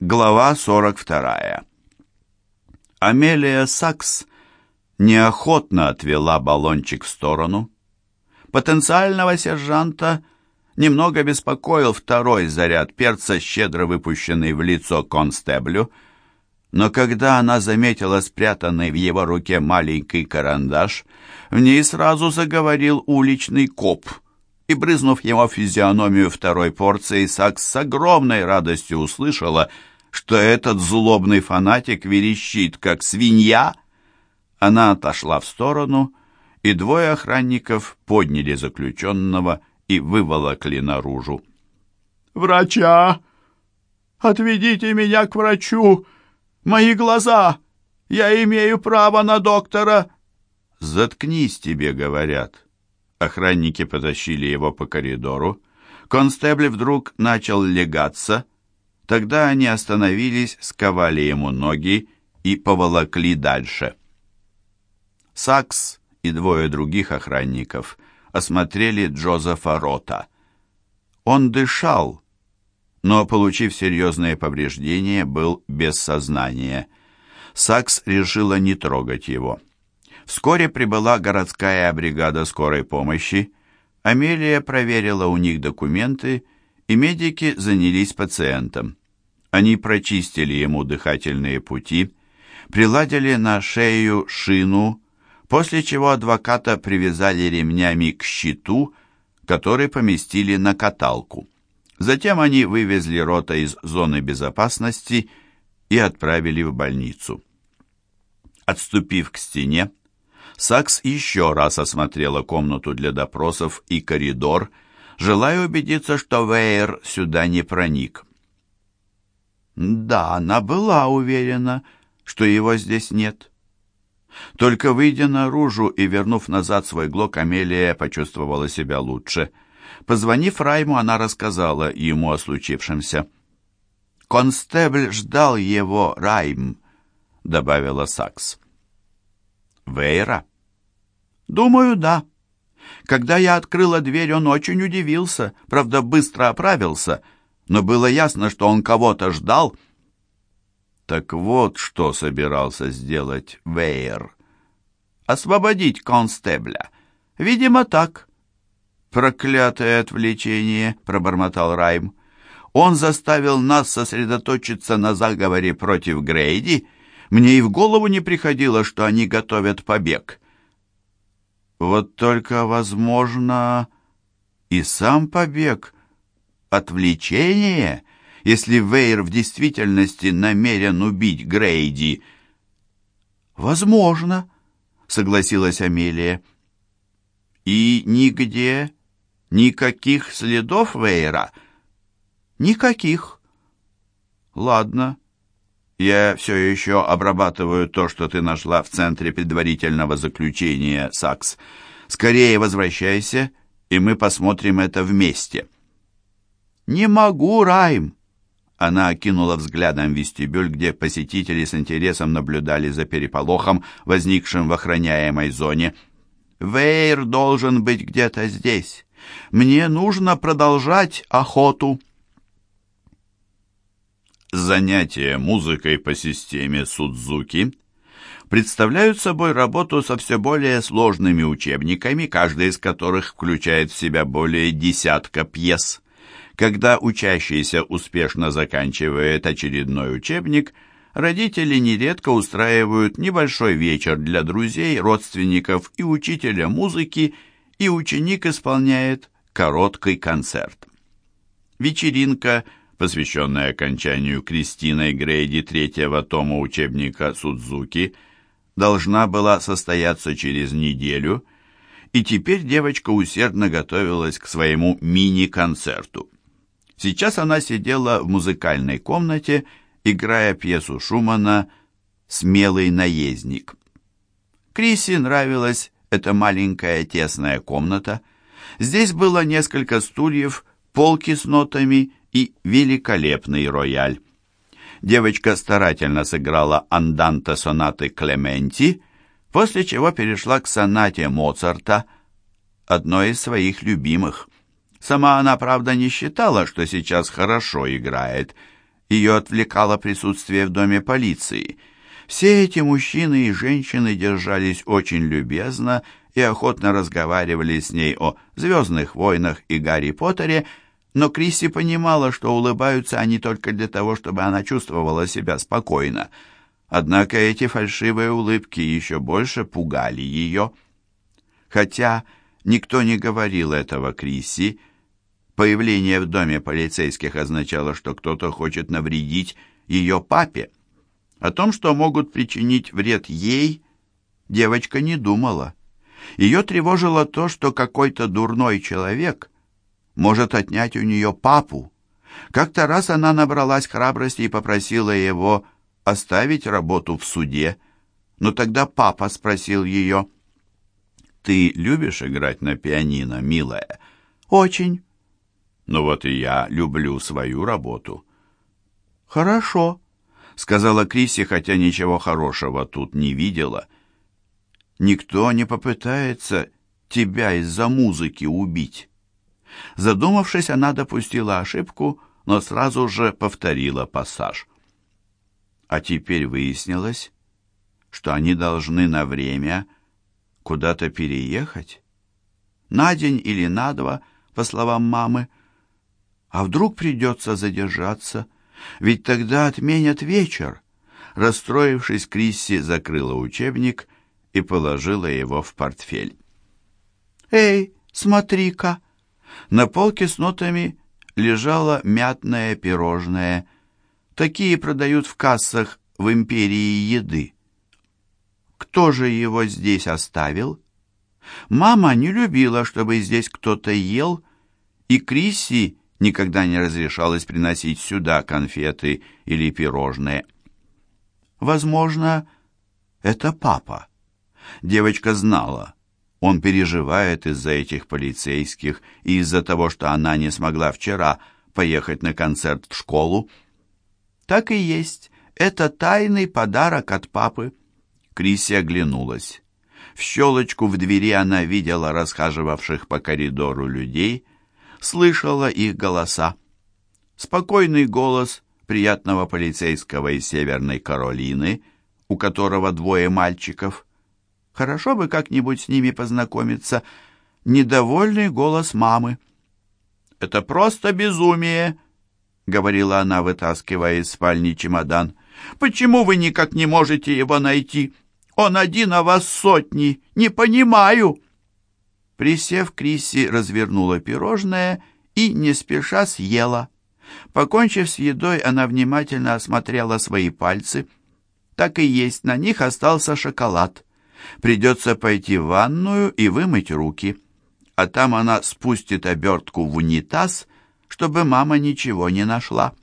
Глава 42. Амелия Сакс неохотно отвела баллончик в сторону. Потенциального сержанта немного беспокоил второй заряд перца, щедро выпущенный в лицо констеблю, но когда она заметила спрятанный в его руке маленький карандаш, в ней сразу заговорил уличный коп — и, брызнув его физиономию второй порцией, Сакс с огромной радостью услышала, что этот злобный фанатик верещит, как свинья. Она отошла в сторону, и двое охранников подняли заключенного и выволокли наружу. «Врача! Отведите меня к врачу! Мои глаза! Я имею право на доктора!» «Заткнись, тебе говорят!» Охранники потащили его по коридору. Констебль вдруг начал легаться. Тогда они остановились, сковали ему ноги и поволокли дальше. Сакс и двое других охранников осмотрели Джозефа Рота. Он дышал, но, получив серьезные повреждения, был без сознания. Сакс решила не трогать его. Вскоре прибыла городская бригада скорой помощи. Амелия проверила у них документы, и медики занялись пациентом. Они прочистили ему дыхательные пути, приладили на шею шину, после чего адвоката привязали ремнями к щиту, который поместили на каталку. Затем они вывезли рота из зоны безопасности и отправили в больницу. Отступив к стене, Сакс еще раз осмотрела комнату для допросов и коридор, желая убедиться, что Вейер сюда не проник. Да, она была уверена, что его здесь нет. Только выйдя наружу и вернув назад свой глок, Амелия почувствовала себя лучше. Позвонив Райму, она рассказала ему о случившемся. «Констебль ждал его, Райм», — добавила Сакс. «Вейра?» «Думаю, да. Когда я открыла дверь, он очень удивился, правда, быстро оправился, но было ясно, что он кого-то ждал». Так вот, что собирался сделать Вейер. Освободить констебля. Видимо, так. Проклятое отвлечение, пробормотал Райм. Он заставил нас сосредоточиться на заговоре против Грейди. Мне и в голову не приходило, что они готовят побег. Вот только, возможно, и сам побег — отвлечение, если Вейр в действительности намерен убить Грейди. «Возможно», — согласилась Амелия. «И нигде никаких следов Вейра?» «Никаких». «Ладно». Я все еще обрабатываю то, что ты нашла в центре предварительного заключения, Сакс. Скорее возвращайся, и мы посмотрим это вместе». «Не могу, Райм!» Она окинула взглядом вестибюль, где посетители с интересом наблюдали за переполохом, возникшим в охраняемой зоне. «Вейр должен быть где-то здесь. Мне нужно продолжать охоту». Занятия музыкой по системе Судзуки представляют собой работу со все более сложными учебниками, каждый из которых включает в себя более десятка пьес. Когда учащийся успешно заканчивает очередной учебник, родители нередко устраивают небольшой вечер для друзей, родственников и учителя музыки, и ученик исполняет короткий концерт. Вечеринка – посвященная окончанию Кристиной Грейди третьего тома учебника Судзуки, должна была состояться через неделю, и теперь девочка усердно готовилась к своему мини-концерту. Сейчас она сидела в музыкальной комнате, играя пьесу Шумана «Смелый наездник». Криси нравилась эта маленькая тесная комната. Здесь было несколько стульев, полки с нотами и великолепный рояль. Девочка старательно сыграла анданте сонаты Клементи, после чего перешла к сонате Моцарта, одной из своих любимых. Сама она, правда, не считала, что сейчас хорошо играет. Ее отвлекало присутствие в доме полиции. Все эти мужчины и женщины держались очень любезно и охотно разговаривали с ней о «Звездных войнах» и «Гарри Поттере», но Крисси понимала, что улыбаются они только для того, чтобы она чувствовала себя спокойно. Однако эти фальшивые улыбки еще больше пугали ее. Хотя никто не говорил этого Крисси, появление в доме полицейских означало, что кто-то хочет навредить ее папе. О том, что могут причинить вред ей, девочка не думала. Ее тревожило то, что какой-то дурной человек может отнять у нее папу. Как-то раз она набралась храбрости и попросила его оставить работу в суде. Но тогда папа спросил ее, «Ты любишь играть на пианино, милая?» «Очень». «Ну вот и я люблю свою работу». «Хорошо», — сказала Криси, хотя ничего хорошего тут не видела. «Никто не попытается тебя из-за музыки убить». Задумавшись, она допустила ошибку, но сразу же повторила пассаж. А теперь выяснилось, что они должны на время куда-то переехать. На день или на два, по словам мамы. А вдруг придется задержаться, ведь тогда отменят вечер. Расстроившись, Крисси закрыла учебник и положила его в портфель. «Эй, смотри-ка!» На полке с нотами лежало мятное пирожное – Такие продают в кассах в империи еды. Кто же его здесь оставил? Мама не любила, чтобы здесь кто-то ел, и Крисси никогда не разрешалось приносить сюда конфеты или пирожные. Возможно, это папа. Девочка знала. Он переживает из-за этих полицейских и из-за того, что она не смогла вчера поехать на концерт в школу. Так и есть. Это тайный подарок от папы. Криси оглянулась. В щелочку в двери она видела расхаживавших по коридору людей, слышала их голоса. Спокойный голос приятного полицейского из Северной Каролины, у которого двое мальчиков. Хорошо бы как-нибудь с ними познакомиться. Недовольный голос мамы. «Это просто безумие!» говорила она, вытаскивая из спальни чемодан. «Почему вы никак не можете его найти? Он один, а вас сотни. Не понимаю!» Присев, Крисси развернула пирожное и не спеша съела. Покончив с едой, она внимательно осмотрела свои пальцы. Так и есть, на них остался шоколад. Придется пойти в ванную и вымыть руки. А там она спустит обертку в унитаз чтобы мама ничего не нашла.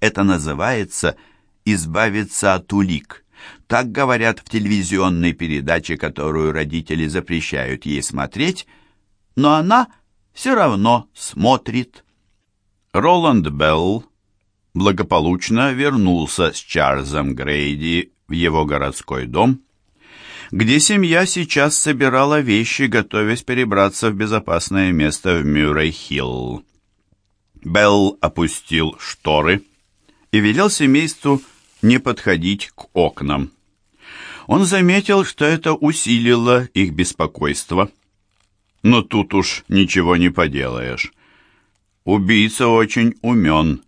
Это называется «избавиться от улик». Так говорят в телевизионной передаче, которую родители запрещают ей смотреть, но она все равно смотрит. Роланд Белл благополучно вернулся с Чарльзом Грейди в его городской дом, где семья сейчас собирала вещи, готовясь перебраться в безопасное место в Мюррей-Хилл. Белл опустил шторы и велел семейству не подходить к окнам. Он заметил, что это усилило их беспокойство. Но тут уж ничего не поделаешь. Убийца очень умен,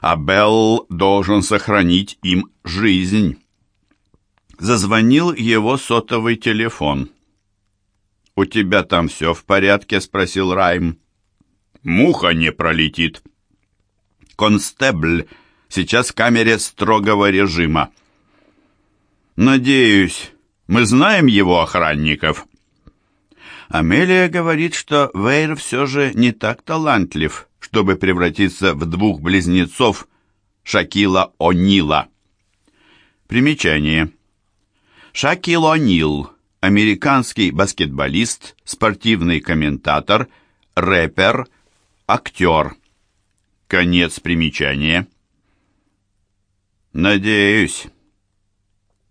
а Белл должен сохранить им жизнь. Зазвонил его сотовый телефон. «У тебя там все в порядке?» — спросил Райм муха не пролетит. Констебль сейчас в камере строгого режима. Надеюсь, мы знаем его охранников. Амелия говорит, что Вейр все же не так талантлив, чтобы превратиться в двух близнецов Шакила О'Нила. Примечание. Шакил О'Нил, американский баскетболист, спортивный комментатор, рэпер, актер. Конец примечания. Надеюсь.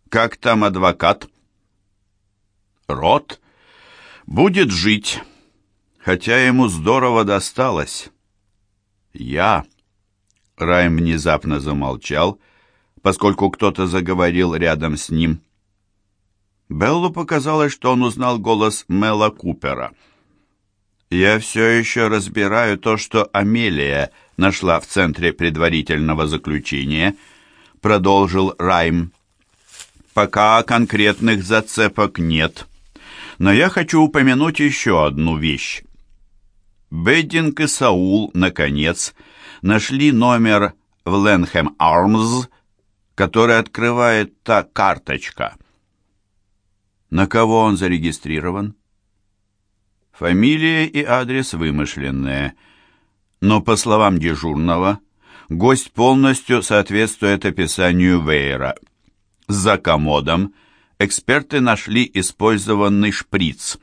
Как там адвокат? Рот будет жить, хотя ему здорово досталось. Я Райм внезапно замолчал, поскольку кто-то заговорил рядом с ним. Беллу показалось, что он узнал голос Мела Купера. «Я все еще разбираю то, что Амелия нашла в центре предварительного заключения», — продолжил Райм. «Пока конкретных зацепок нет, но я хочу упомянуть еще одну вещь. Беддинг и Саул, наконец, нашли номер в Ленхэм Армс, который открывает та карточка. На кого он зарегистрирован? Фамилия и адрес вымышленные, но, по словам дежурного, гость полностью соответствует описанию Вейера. За комодом эксперты нашли использованный шприц.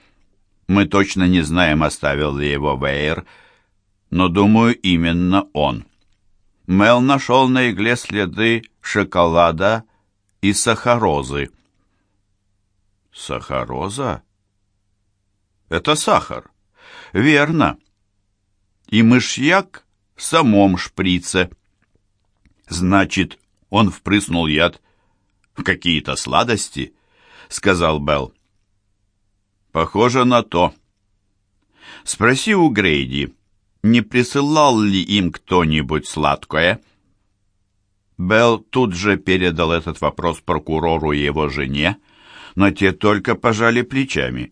Мы точно не знаем, оставил ли его Вейер, но, думаю, именно он. Мел нашел на игле следы шоколада и сахарозы. Сахароза? Это сахар. Верно. И мышьяк в самом шприце. Значит, он впрыснул яд в какие-то сладости, сказал Белл. Похоже на то. Спроси у Грейди, не присылал ли им кто-нибудь сладкое? Белл тут же передал этот вопрос прокурору и его жене, но те только пожали плечами.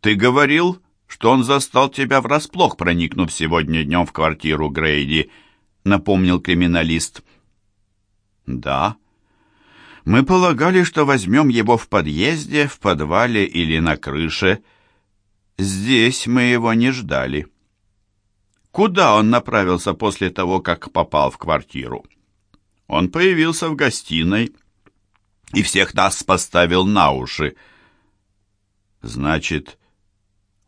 «Ты говорил, что он застал тебя врасплох, проникнув сегодня днем в квартиру Грейди», — напомнил криминалист. «Да. Мы полагали, что возьмем его в подъезде, в подвале или на крыше. Здесь мы его не ждали». Куда он направился после того, как попал в квартиру? Он появился в гостиной и всех нас поставил на уши. Значит,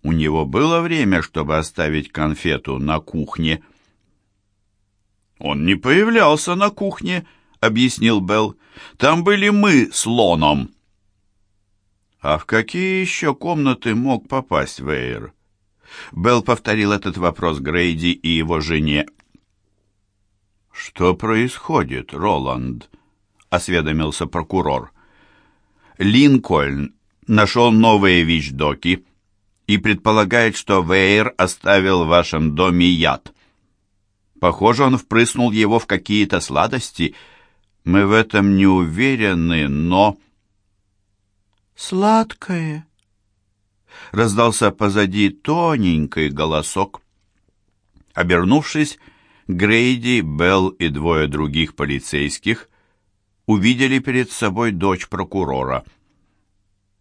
у него было время, чтобы оставить конфету на кухне. Он не появлялся на кухне, объяснил Белл. Там были мы с Лоном. А в какие еще комнаты мог попасть Вейер? Белл повторил этот вопрос Грейди и его жене. «Что происходит, Роланд?» — осведомился прокурор. «Линкольн нашел новые вещдоки и предполагает, что Вейер оставил в вашем доме яд. Похоже, он впрыснул его в какие-то сладости. Мы в этом не уверены, но...» «Сладкое», раздался позади тоненький голосок. Обернувшись, Грейди, Белл и двое других полицейских увидели перед собой дочь прокурора.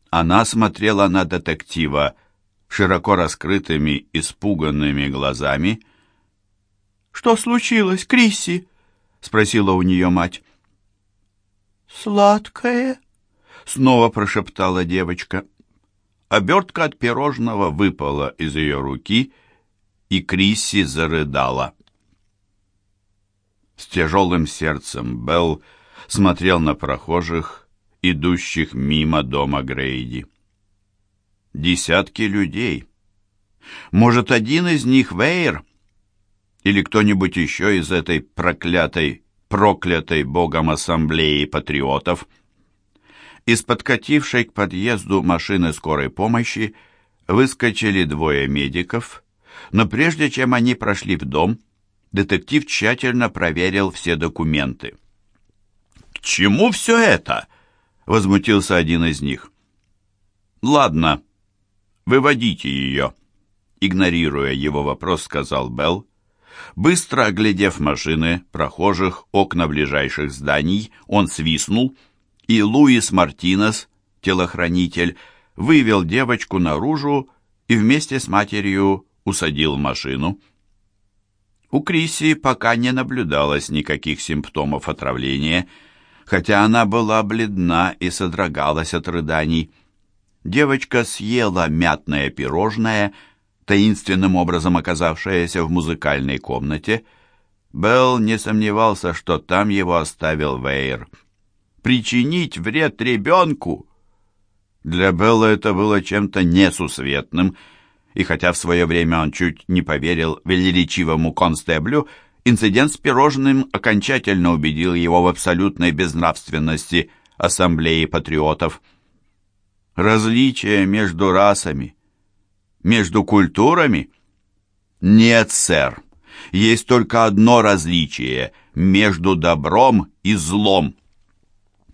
Она смотрела на детектива широко раскрытыми, испуганными глазами. «Что случилось, Крисси?» — спросила у нее мать. «Сладкое?» — снова прошептала девочка. Обертка от пирожного выпала из ее руки, и Крисси зарыдала. С тяжелым сердцем Белл смотрел на прохожих, идущих мимо дома Грейди. Десятки людей. Может, один из них Вейер? Или кто-нибудь еще из этой проклятой, проклятой богом ассамблеи патриотов — из подкатившей к подъезду машины скорой помощи выскочили двое медиков, но прежде чем они прошли в дом, детектив тщательно проверил все документы. «К чему все это?» — возмутился один из них. «Ладно, выводите ее», — игнорируя его вопрос, сказал Белл. Быстро оглядев машины, прохожих, окна ближайших зданий, он свистнул — и Луис Мартинес, телохранитель, вывел девочку наружу и вместе с матерью усадил машину. У Криси пока не наблюдалось никаких симптомов отравления, хотя она была бледна и содрогалась от рыданий. Девочка съела мятное пирожное, таинственным образом оказавшееся в музыкальной комнате. Белл не сомневался, что там его оставил Вейер причинить вред ребенку. Для Белла это было чем-то несусветным, и хотя в свое время он чуть не поверил велеречивому констеблю Инцидент с пирожным окончательно убедил его в абсолютной безнравственности ассамблеи патриотов. Различия между расами, между культурами? Нет, сэр. Есть только одно различие между добром и злом.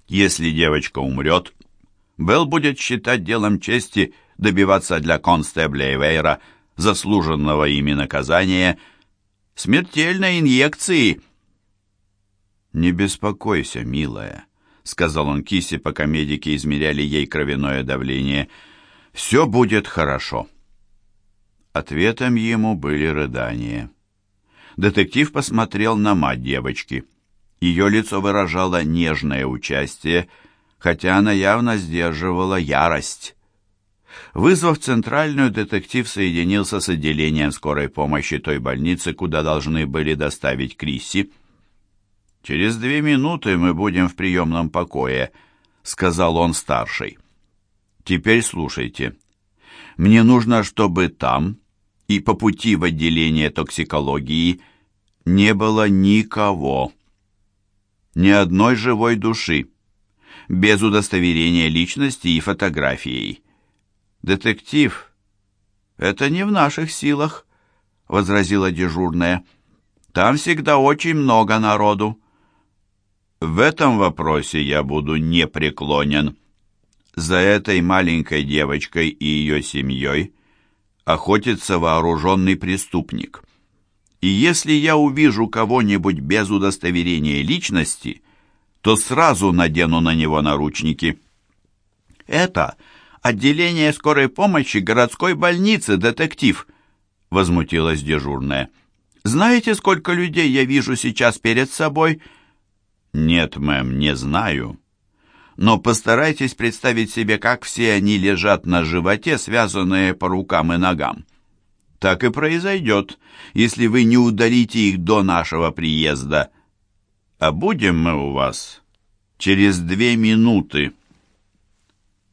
Если девочка умрет, Белл будет считать делом чести добиваться для констебля Эвейра заслуженного ими наказания смертельной инъекции. «Не беспокойся, милая», — сказал он Кисе, пока медики измеряли ей кровяное давление. «Все будет хорошо». Ответом ему были рыдания. Детектив посмотрел на мать девочки. Ее лицо выражало нежное участие, хотя она явно сдерживала ярость. Вызвав центральную, детектив соединился с отделением скорой помощи той больницы, куда должны были доставить Крисси. «Через две минуты мы будем в приемном покое», — сказал он старший. «Теперь слушайте. Мне нужно, чтобы там и по пути в отделение токсикологии не было никого, ни одной живой души, без удостоверения личности и фотографией. Детектив, это не в наших силах, возразила дежурная. Там всегда очень много народу. В этом вопросе я буду непреклонен. За этой маленькой девочкой и ее семьей охотится вооруженный преступник. И если я увижу кого-нибудь без удостоверения личности, то сразу надену на него наручники. Это отделение скорой помощи городской больницы, детектив, возмутилась дежурная. Знаете, сколько людей я вижу сейчас перед собой? Нет, мэм, не знаю но постарайтесь представить себе, как все они лежат на животе, связанные по рукам и ногам. Так и произойдет, если вы не удалите их до нашего приезда. А будем мы у вас через две минуты».